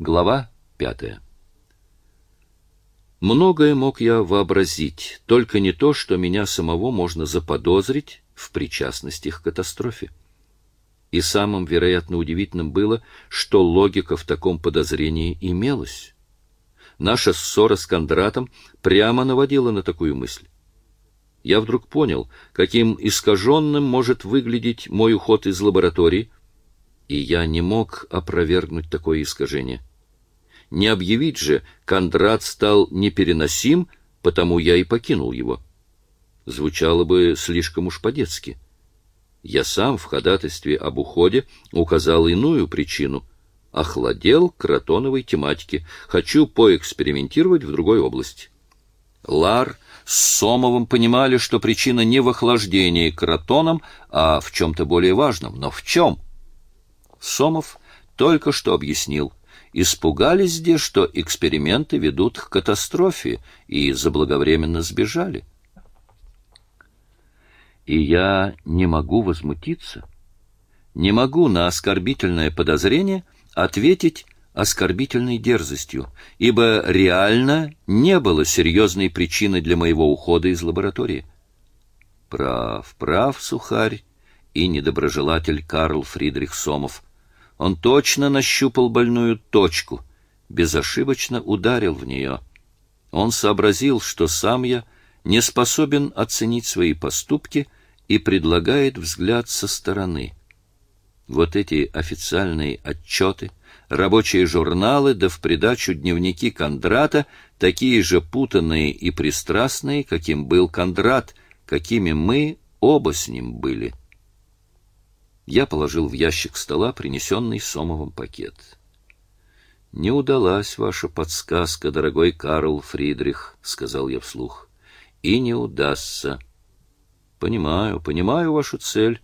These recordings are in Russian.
Глава пятая. Многое мог я вообразить, только не то, что меня самого можно заподозрить в причастности к катастрофе. И самым, вероятно, удивительным было, что логика в таком подозрении имелась. Наша ссора с Кондратом прямо наводила на такую мысль. Я вдруг понял, каким искаженным может выглядеть мой уход из лаборатории, и я не мог опровергнуть такое искажение. Не объявить же, Кондрат стал непереносим, потому я и покинул его. Звучало бы слишком уж по-детски. Я сам в ходатайстве об уходе указал иную причину. Охладел к ротоновой тематике. Хочу поэкспериментировать в другой области. Лар с Сомовым понимали, что причина не в охлаждении к ротонам, а в чем-то более важном. Но в чем? Сомов только что объяснил. Испугались здесь, что эксперименты ведут к катастрофе, и заблаговременно сбежали. И я не могу возмутиться, не могу на оскорбительное подозрение ответить оскорбительной дерзостью, ибо реально не было серьезной причины для моего ухода из лаборатории. Прав, прав, сухарь и недоброжелатель Карл Фридрих Сомов. Он точно нащупал больную точку, безошибочно ударил в нее. Он сообразил, что сам я не способен оценить свои поступки и предлагает взгляд со стороны. Вот эти официальные отчеты, рабочие журналы, да в придачу дневники Кондрата, такие же путанные и пристрастные, каким был Кондрат, какими мы оба с ним были. Я положил в ящик стола принесенный Сомовым пакет. «Не удалась ваша подсказка, дорогой Карл Фридрих», — сказал я вслух. «И не удастся». «Понимаю, понимаю вашу цель.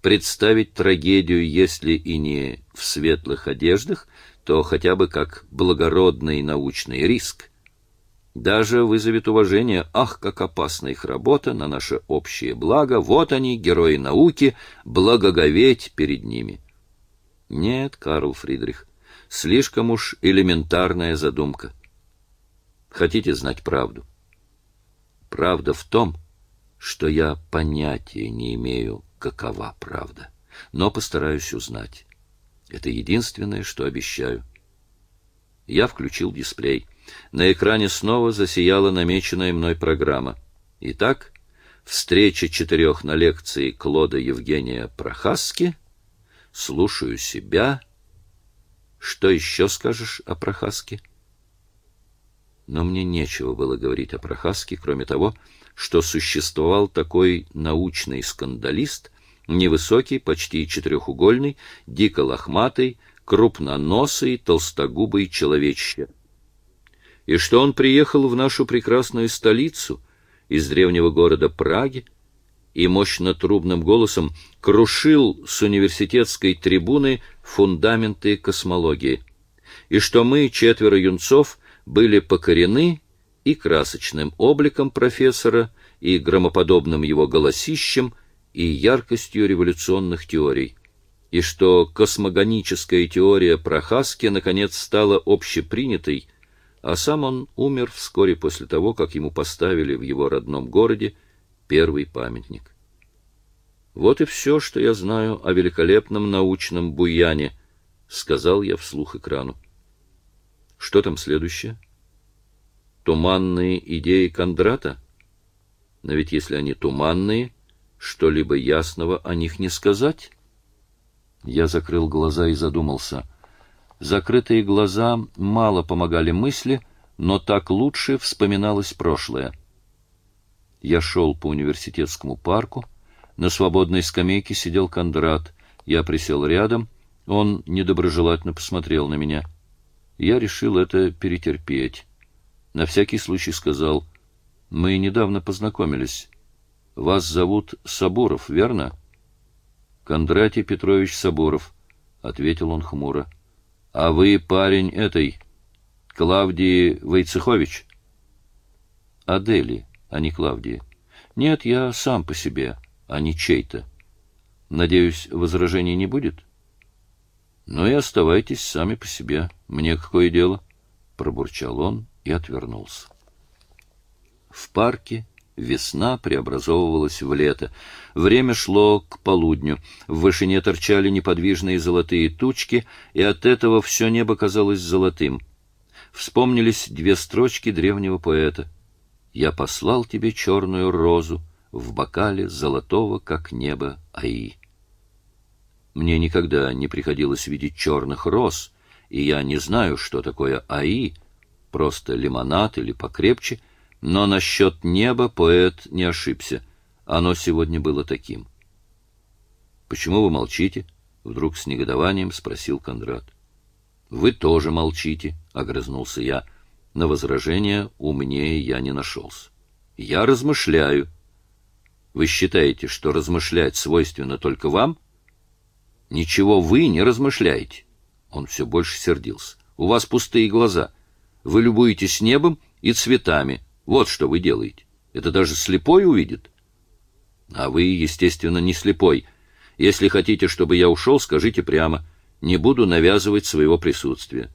Представить трагедию, если и не в светлых одеждах, то хотя бы как благородный научный риск даже вызовет уважение. Ах, как опасна их работа на наше общее благо. Вот они, герои науки, благоговеть перед ними. Нет, Карл Фридрих, слишком уж элементарная задумка. Хотите знать правду? Правда в том, что я понятия не имею, какова правда, но постараюсь узнать. Это единственное, что обещаю. Я включил дисплей. На экране снова засияла намеченная мной программа. Итак, встреча четырех на лекции Клода Евгения Прохаски. Слушаю себя. Что еще скажешь о Прохаске? Но мне нечего было говорить о Прохаске, кроме того, что существовал такой научный скандалист, невысокий, почти четырехугольный, дико лохматый, крупноносый, толстогубый человечище и что он приехал в нашу прекрасную столицу из древнего города Праги и мощно трубным голосом крушил с университетской трибуны фундаменты космологии, и что мы, четверо юнцов, были покорены и красочным обликом профессора, и громоподобным его голосищем, и яркостью революционных теорий, и что космогоническая теория Прохаски наконец стала общепринятой, а сам он умер вскоре после того, как ему поставили в его родном городе первый памятник. Вот и все, что я знаю о великолепном научном буяне, сказал я вслух экрану. Что там следующее? Туманные идеи Кондрата? Но ведь если они туманные, что-либо ясного о них не сказать? Я закрыл глаза и задумался. Закрытые глаза мало помогали мысли, но так лучше вспоминалось прошлое. Я шел по университетскому парку. На свободной скамейке сидел Кондрат. Я присел рядом. Он недоброжелательно посмотрел на меня. Я решил это перетерпеть. На всякий случай сказал: "Мы недавно познакомились. Вас зовут Сабуров, верно?" Кондратий Петрович Сабуров, ответил он хмуро. А вы парень этой Клавдии Войцехович? Адели, а не Клавдии. Нет, я сам по себе, а не чей-то. Надеюсь, возражений не будет? Ну и оставайтесь сами по себе. Мне какое дело? Пробурчал он и отвернулся. В парке весна преобразовывалась в лето. Время шло к полудню. В вышине торчали неподвижные золотые тучки, и от этого все небо казалось золотым. Вспомнились две строчки древнего поэта. «Я послал тебе черную розу в бокале золотого, как небо, Аи». Мне никогда не приходилось видеть черных роз, и я не знаю, что такое аи, просто лимонад или покрепче, но насчет неба поэт не ошибся. Оно сегодня было таким. «Почему вы молчите?» — вдруг с негодованием спросил Кондрат. «Вы тоже молчите», — огрызнулся я. На возражение умнее я не нашелся. «Я размышляю». «Вы считаете, что размышлять свойственно только вам?» Ничего вы не размышляете. Он все больше сердился. У вас пустые глаза. Вы любуетесь небом и цветами. Вот что вы делаете. Это даже слепой увидит. А вы, естественно, не слепой. Если хотите, чтобы я ушел, скажите прямо. Не буду навязывать своего присутствия.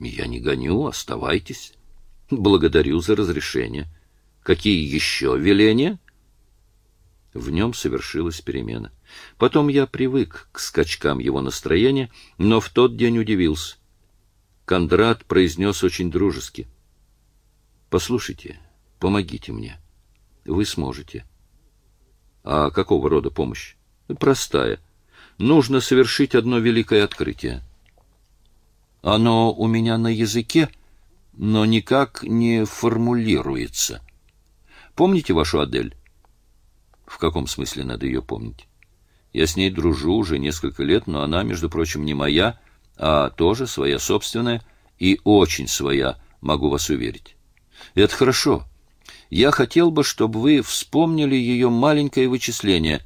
Я не гоню, оставайтесь. Благодарю за разрешение. Какие еще веления? В нем совершилась перемена. Потом я привык к скачкам его настроения, но в тот день удивился. Кондрат произнес очень дружески. «Послушайте, помогите мне. Вы сможете». «А какого рода помощь?» «Простая. Нужно совершить одно великое открытие». «Оно у меня на языке, но никак не формулируется. Помните вашу Адель?» В каком смысле надо ее помнить? Я с ней дружу уже несколько лет, но она, между прочим, не моя, а тоже своя собственная и очень своя, могу вас уверить. Это хорошо. Я хотел бы, чтобы вы вспомнили ее маленькое вычисление.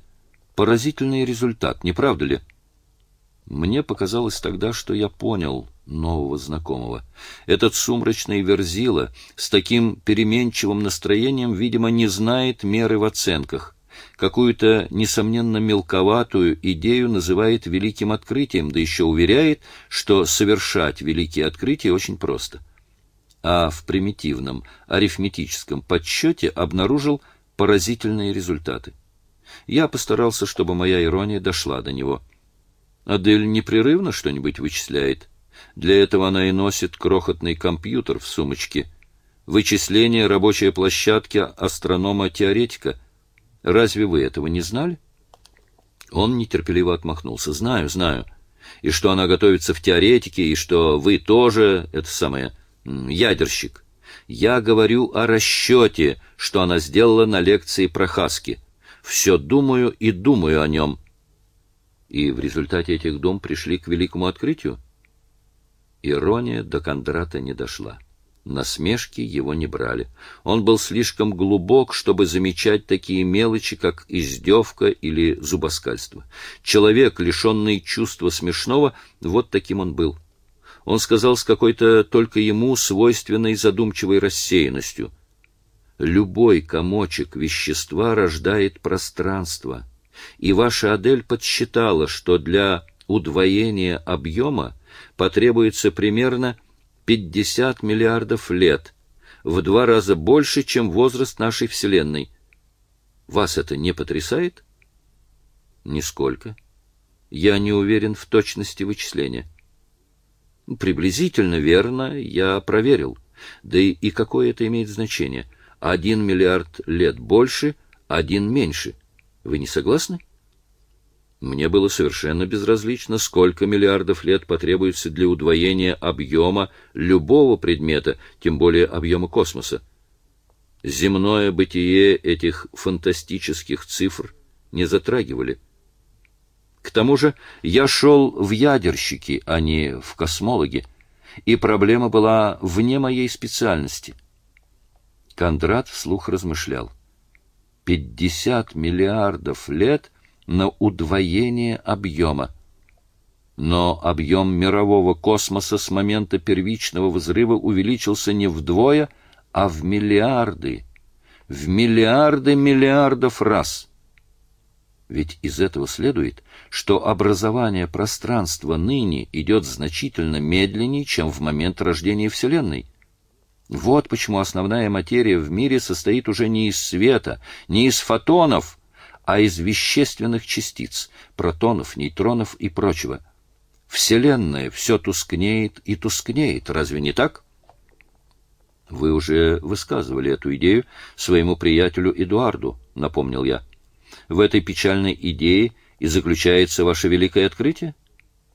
Поразительный результат, не правда ли? Мне показалось тогда, что я понял нового знакомого. Этот сумрачный верзила с таким переменчивым настроением, видимо, не знает меры в оценках какую-то, несомненно, мелковатую идею называет великим открытием, да еще уверяет, что совершать великие открытия очень просто. А в примитивном арифметическом подсчете обнаружил поразительные результаты. Я постарался, чтобы моя ирония дошла до него. Адель непрерывно что-нибудь вычисляет. Для этого она и носит крохотный компьютер в сумочке. Вычисление рабочей площадки астронома-теоретика — Разве вы этого не знали? Он нетерпеливо отмахнулся. Знаю, знаю. И что она готовится в теоретике, и что вы тоже, это самое, ядерщик. Я говорю о расчете, что она сделала на лекции про Хаски. Все думаю и думаю о нем. И в результате этих дум пришли к великому открытию? Ирония до Кондрата не дошла. Насмешки его не брали. Он был слишком глубок, чтобы замечать такие мелочи, как издевка или зубоскальство. Человек, лишенный чувства смешного, вот таким он был. Он сказал с какой-то только ему свойственной задумчивой рассеянностью. «Любой комочек вещества рождает пространство, и ваша Адель подсчитала, что для удвоения объема потребуется примерно 50 миллиардов лет, в два раза больше, чем возраст нашей Вселенной. Вас это не потрясает? Нисколько. Я не уверен в точности вычисления. Приблизительно верно, я проверил. Да и, и какое это имеет значение? Один миллиард лет больше, один меньше. Вы не согласны? — мне было совершенно безразлично, сколько миллиардов лет потребуется для удвоения объема любого предмета, тем более объема космоса. Земное бытие этих фантастических цифр не затрагивали. К тому же я шел в ядерщики, а не в космологи, и проблема была вне моей специальности. Кондрат вслух размышлял. Пятьдесят миллиардов лет на удвоение объема. Но объем мирового космоса с момента первичного взрыва увеличился не вдвое, а в миллиарды, в миллиарды миллиардов раз. Ведь из этого следует, что образование пространства ныне идет значительно медленнее, чем в момент рождения Вселенной. Вот почему основная материя в мире состоит уже не из света, не из фотонов, а из вещественных частиц, протонов, нейтронов и прочего. Вселенная все тускнеет и тускнеет, разве не так? Вы уже высказывали эту идею своему приятелю Эдуарду, напомнил я. В этой печальной идее и заключается ваше великое открытие?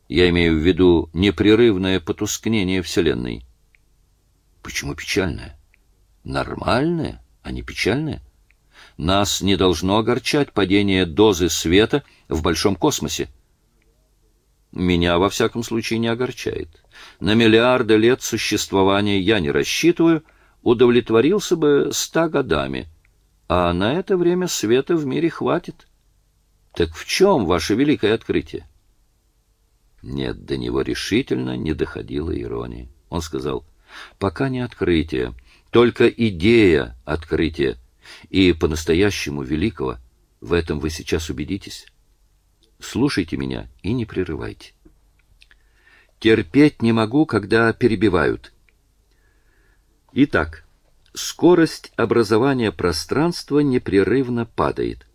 Я имею в виду непрерывное потускнение Вселенной. Почему печальное? Нормальное, а не печальное? Нас не должно огорчать падение дозы света в большом космосе. Меня, во всяком случае, не огорчает. На миллиарды лет существования я не рассчитываю, удовлетворился бы ста годами, а на это время света в мире хватит. Так в чем ваше великое открытие? Нет, до него решительно не доходила ирония. Он сказал, пока не открытие, только идея открытия, и по-настоящему великого, в этом вы сейчас убедитесь. Слушайте меня и не прерывайте. Терпеть не могу, когда перебивают. Итак, скорость образования пространства непрерывно падает.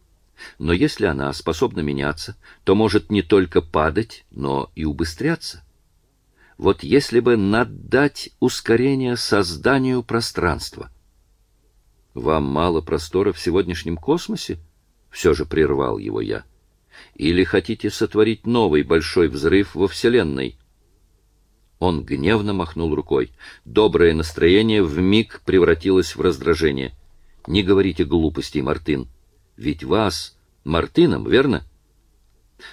Но если она способна меняться, то может не только падать, но и убыстряться. Вот если бы наддать ускорение созданию пространства. Вам мало простора в сегодняшнем космосе? Все же прервал его я. Или хотите сотворить новый большой взрыв во Вселенной? Он гневно махнул рукой. Доброе настроение вмиг превратилось в раздражение. Не говорите глупостей, Мартин. Ведь вас Мартином, верно?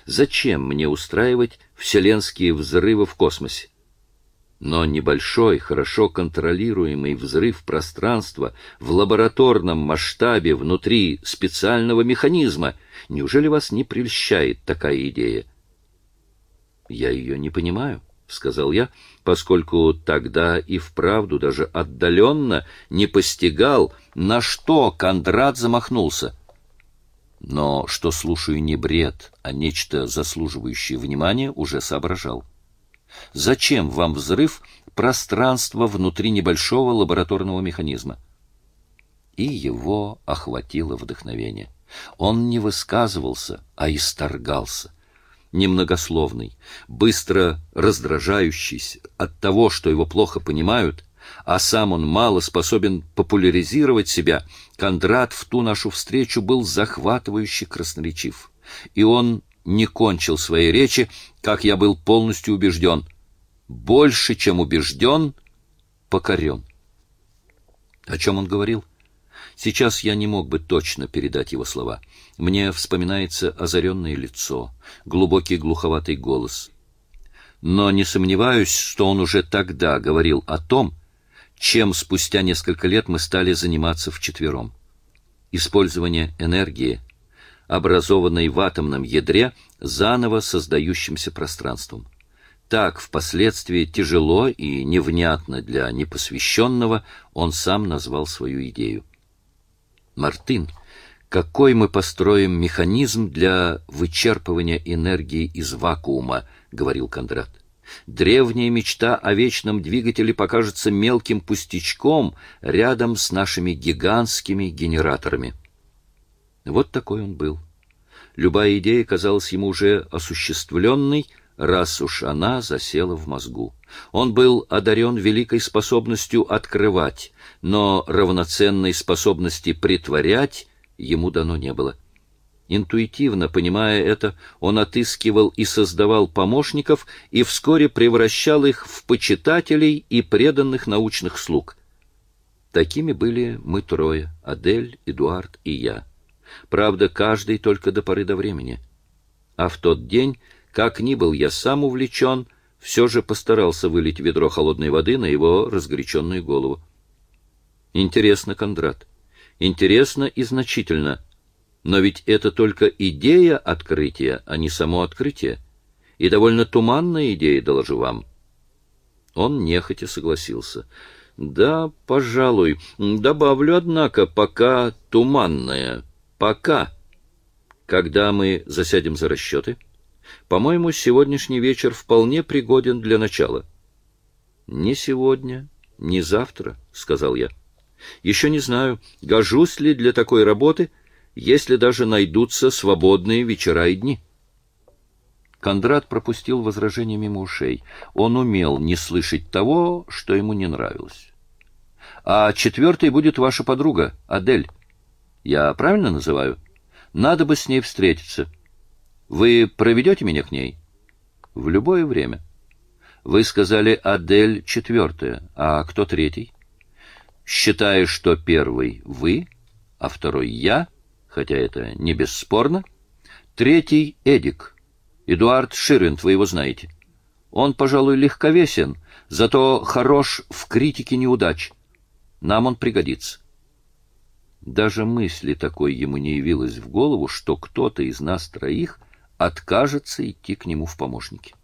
Зачем мне устраивать вселенские взрывы в космосе? Но небольшой, хорошо контролируемый взрыв пространства в лабораторном масштабе внутри специального механизма, неужели вас не прельщает такая идея? Я ее не понимаю, сказал я, поскольку тогда и вправду даже отдаленно не постигал, на что Кондрат замахнулся. Но что слушаю не бред, а нечто заслуживающее внимания, уже соображал. Зачем вам взрыв пространства внутри небольшого лабораторного механизма? И его охватило вдохновение. Он не высказывался, а исторгался. Немногословный, быстро раздражающийся от того, что его плохо понимают, а сам он мало способен популяризировать себя, Кондрат в ту нашу встречу был захватывающе красноречив. И он не кончил своей речи, как я был полностью убежден. Больше, чем убежден, покорен. О чем он говорил? Сейчас я не мог бы точно передать его слова. Мне вспоминается озаренное лицо, глубокий глуховатый голос. Но не сомневаюсь, что он уже тогда говорил о том, чем спустя несколько лет мы стали заниматься вчетвером. Использование энергии, образованной в атомном ядре заново создающимся пространством. Так впоследствии тяжело и невнятно для непосвященного он сам назвал свою идею. Мартин, какой мы построим механизм для вычерпывания энергии из вакуума, говорил Кондрат. Древняя мечта о вечном двигателе покажется мелким пустячком рядом с нашими гигантскими генераторами. Вот такой он был. Любая идея казалась ему уже осуществленной, раз уж она засела в мозгу. Он был одарен великой способностью открывать, но равноценной способности притворять ему дано не было. Интуитивно понимая это, он отыскивал и создавал помощников и вскоре превращал их в почитателей и преданных научных слуг. Такими были мы трое: Адель, Эдуард и я. Правда, каждый только до поры до времени. А в тот день, как ни был я сам увлечен, все же постарался вылить ведро холодной воды на его разгоряченную голову. Интересно, Кондрат. Интересно и значительно. Но ведь это только идея открытия, а не само открытие. И довольно туманная идея, доложу вам. Он нехотя согласился. Да, пожалуй. Добавлю, однако, пока туманная. Пока. Когда мы засядем за расчеты? По-моему, сегодняшний вечер вполне пригоден для начала. Не сегодня, не завтра, сказал я. Еще не знаю, гожусь ли для такой работы, если даже найдутся свободные вечера и дни. Кондрат пропустил возражение мимо ушей. Он умел не слышать того, что ему не нравилось. А четвертой будет ваша подруга, Адель. Я правильно называю? Надо бы с ней встретиться. Вы проведете меня к ней? В любое время. Вы сказали Адель четвертая, а кто третий? Считая, что первый вы, а второй я, хотя это не бесспорно, третий Эдик. Эдуард Ширвинд, вы его знаете. Он, пожалуй, легковесен, зато хорош в критике неудач. Нам он пригодится. Даже мысли такой ему не явилось в голову, что кто-то из нас троих откажется идти к нему в помощники.